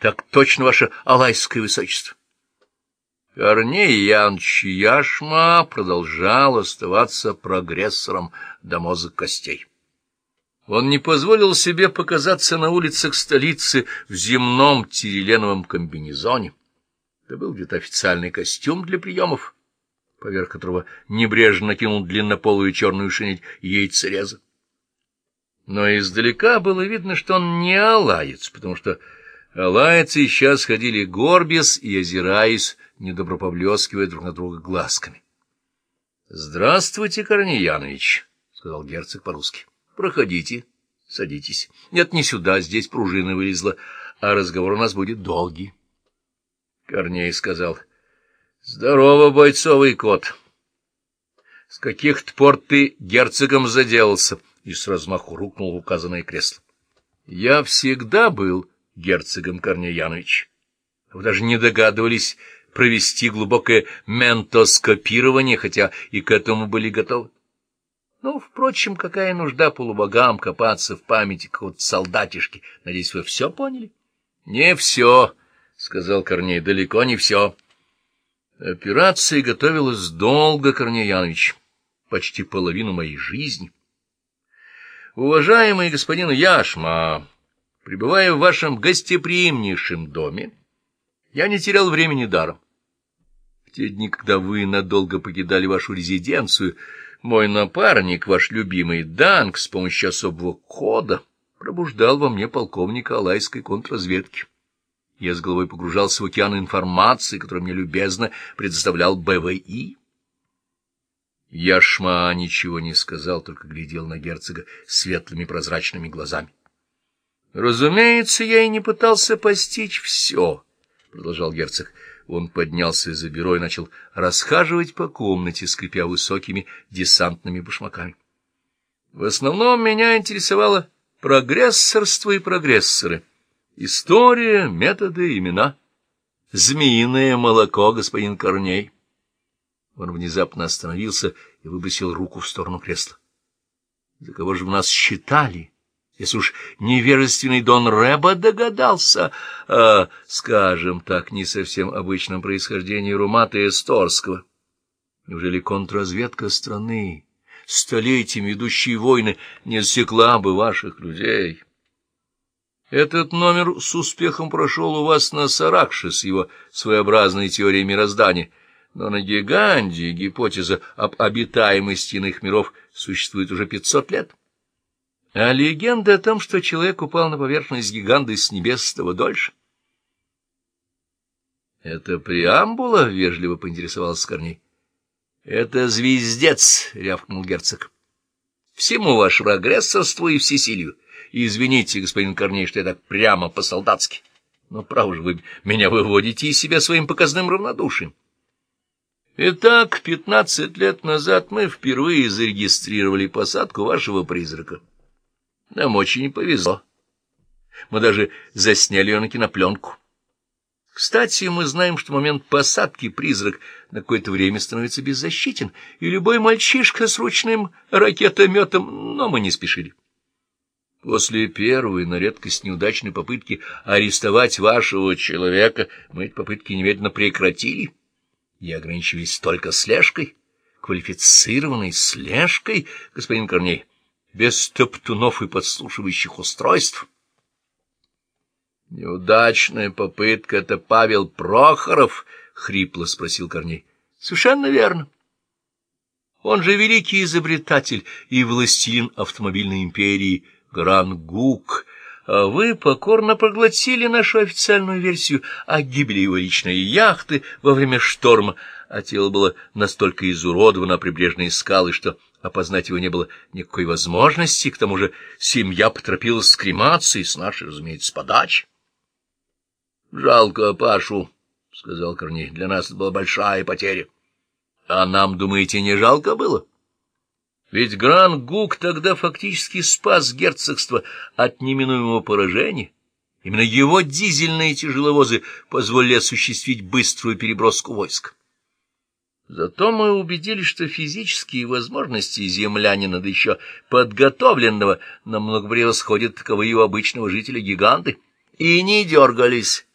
Так точно, ваше алайское высочество. Корней Яныч Яшма продолжал оставаться прогрессором до мозга костей. Он не позволил себе показаться на улицах столицы в земном тиреленовом комбинезоне. Это был где-то официальный костюм для приемов, поверх которого небрежно накинул длиннополую черную шинель яйцереза. Но издалека было видно, что он не алаец, потому что алайцы сейчас ходили горбис и озираясь, недобро друг на друга глазками. — Здравствуйте, Корней Янович, — сказал герцог по-русски. — Проходите, садитесь. Нет, не сюда, здесь пружина вылезла, а разговор у нас будет долгий. Корней сказал. — Здорово, бойцовый кот. — С каких-то пор ты герцогом заделался? И с размаху рукнул в указанное кресло. — Я всегда был герцогом, Корней Янович. Вы даже не догадывались провести глубокое ментоскопирование, хотя и к этому были готовы. Ну, впрочем, какая нужда полубогам копаться в памяти какого-то солдатишки? Надеюсь, вы все поняли? — Не все, — сказал Корней, — далеко не все. Операция готовилась долго, Корней Янович, почти половину моей жизни. Уважаемый господин Яшма, пребывая в вашем гостеприимнейшем доме, я не терял времени даром. В те дни, когда вы надолго покидали вашу резиденцию, мой напарник, ваш любимый Данк, с помощью особого кода пробуждал во мне полковника Алайской контрразведки. Я с головой погружался в океан информации, которую мне любезно предоставлял БВИ. Яшма ничего не сказал, только глядел на герцога светлыми прозрачными глазами. Разумеется, я и не пытался постичь все —— продолжал герцог. Он поднялся из-за бюро и начал расхаживать по комнате, скрипя высокими десантными башмаками. В основном меня интересовало прогрессорство и прогрессоры. История, методы, имена. Змеиное молоко, господин Корней. Он внезапно остановился и выбросил руку в сторону кресла. — За кого же в нас считали? — если уж невежественный Дон Рэба догадался о, скажем так, не совсем обычном происхождении Румата Эсторского. Неужели контрразведка страны, столетиями ведущие войны, не засекла бы ваших людей? Этот номер с успехом прошел у вас на Саракше с его своеобразной теорией мироздания, но на Гиганде гипотеза об обитаемости иных миров существует уже пятьсот лет. А легенда о том, что человек упал на поверхность гиганта с небес, того дольше. — Это преамбула? — вежливо поинтересовался Корней. — Это звездец, — рявкнул герцог. — Всему ваш прогрессорству и всесилию. Извините, господин Корней, что я так прямо по-солдатски. Но, право же, вы меня выводите из себя своим показным равнодушием. Итак, пятнадцать лет назад мы впервые зарегистрировали посадку вашего призрака. Нам очень повезло. Мы даже засняли ее на кинопленку. Кстати, мы знаем, что в момент посадки призрак на какое-то время становится беззащитен, и любой мальчишка с ручным ракетометом, но мы не спешили. После первой, на редкость неудачной попытки арестовать вашего человека, мы эти попытки немедленно прекратили и ограничились только слежкой, квалифицированной слежкой, господин Корней без топтунов и подслушивающих устройств. — Неудачная попытка — это Павел Прохоров? — хрипло спросил Корней. — Совершенно верно. Он же великий изобретатель и властелин автомобильной империи Гран-Гук, а вы покорно проглотили нашу официальную версию о гибели его личной яхты во время шторма, а тело было настолько изуродовано прибрежные скалы, что Опознать его не было никакой возможности, к тому же семья поторопилась с кремацией, с нашей, разумеется, подачи. — Жалко Пашу, — сказал Корней, — для нас это была большая потеря. — А нам, думаете, не жалко было? Ведь Гран-Гук тогда фактически спас герцогство от неминуемого поражения. Именно его дизельные тяжеловозы позволили осуществить быструю переброску войск. Зато мы убедились, что физические возможности землянина, да еще подготовленного, намного превосходят таковые у обычного жителя гиганты, и не дергались,